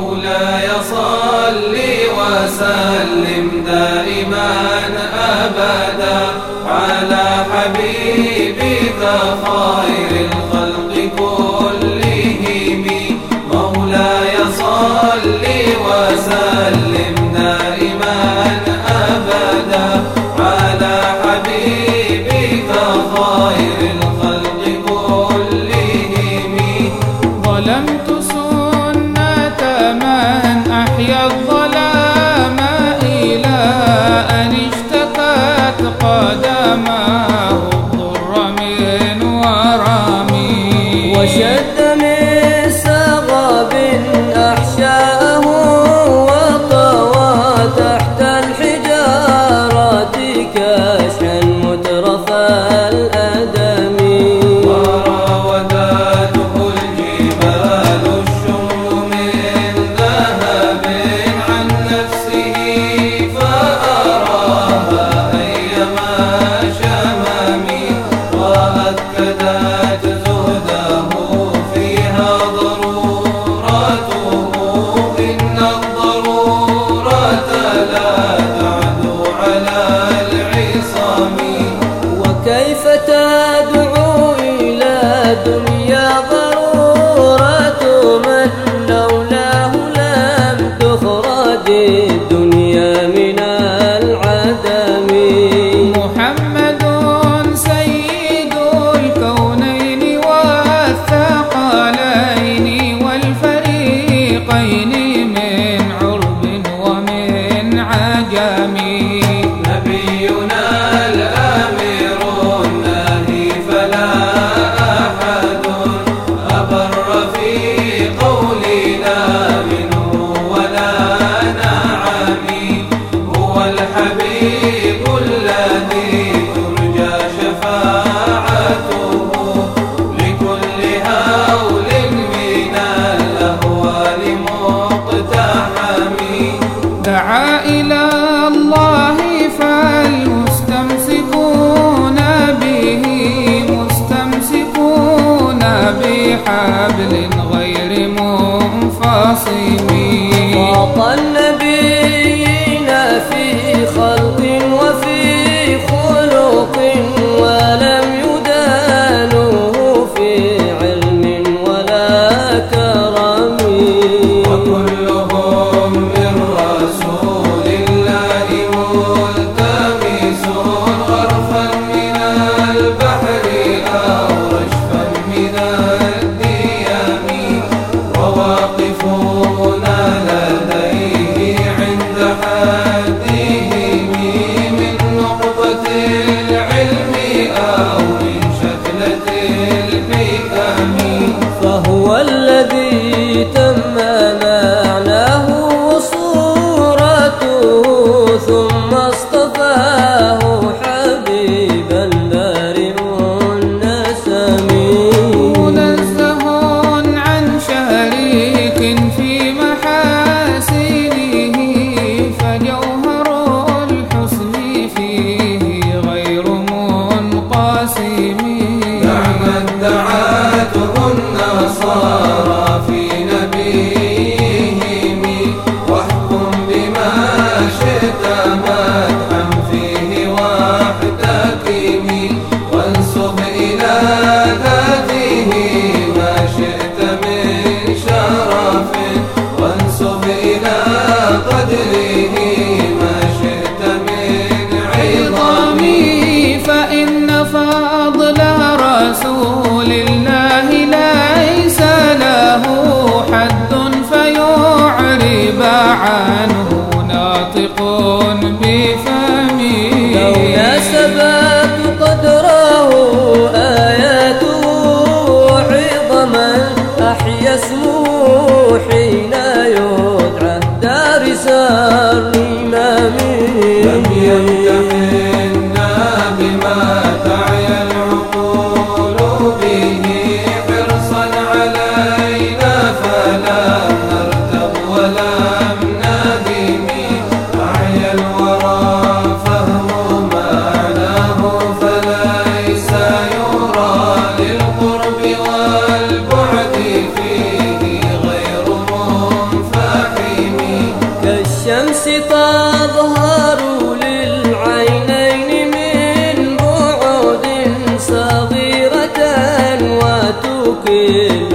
مولاي صل وسلم. के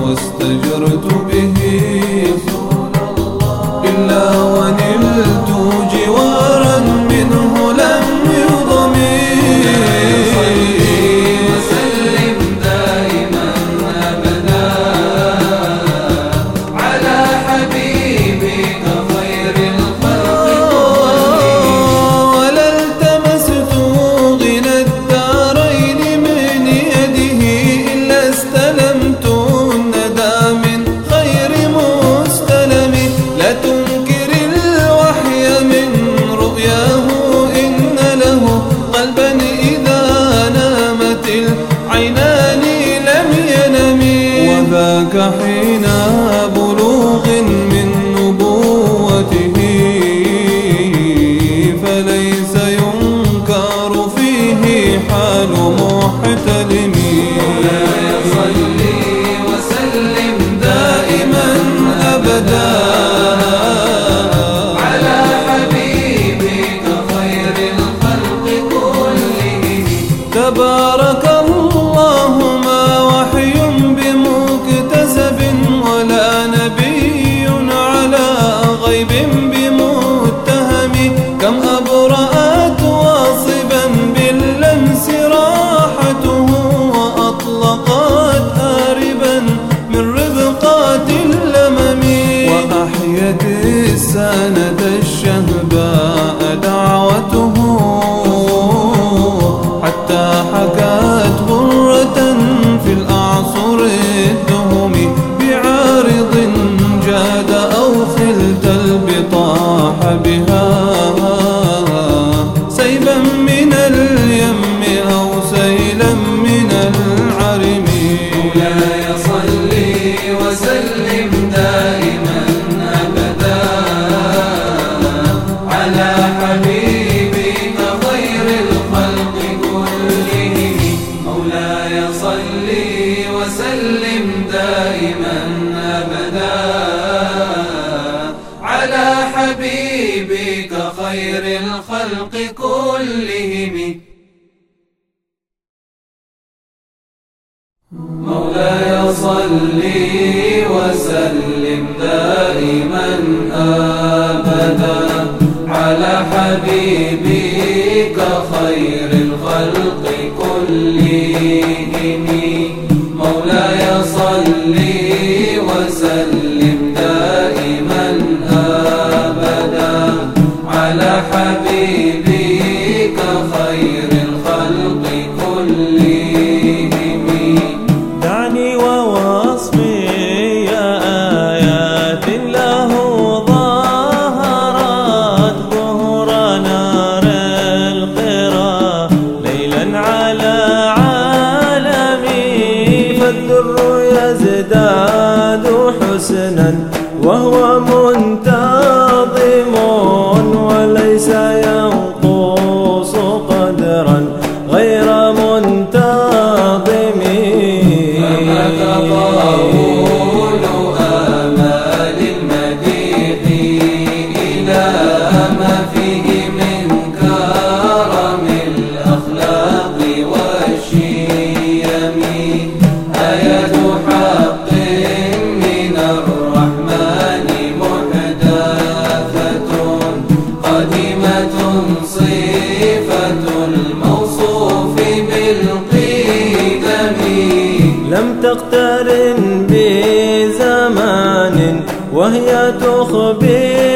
واستجرت به رسول الله إلا تبارك حبيبي كخير الخلق كلهم. مولاي صلي وسلم دائما ابدا على حبيبك خير الخلق كلهم. مولاي صلي العظيم وهي تخبر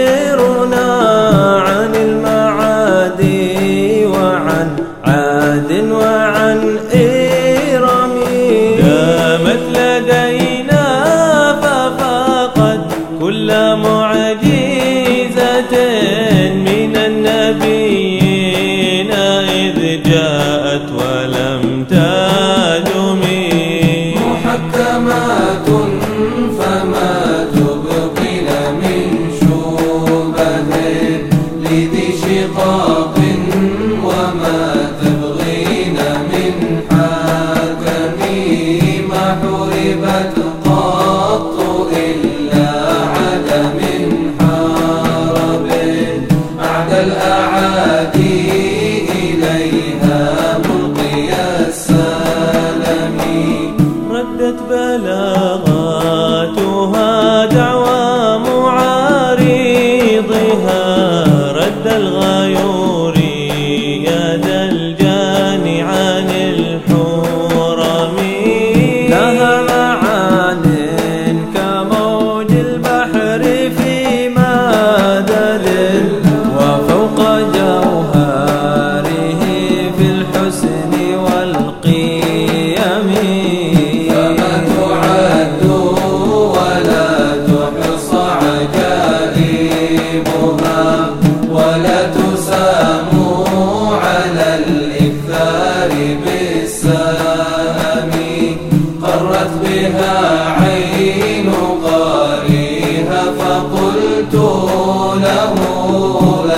عين قاريها فقلت له لا.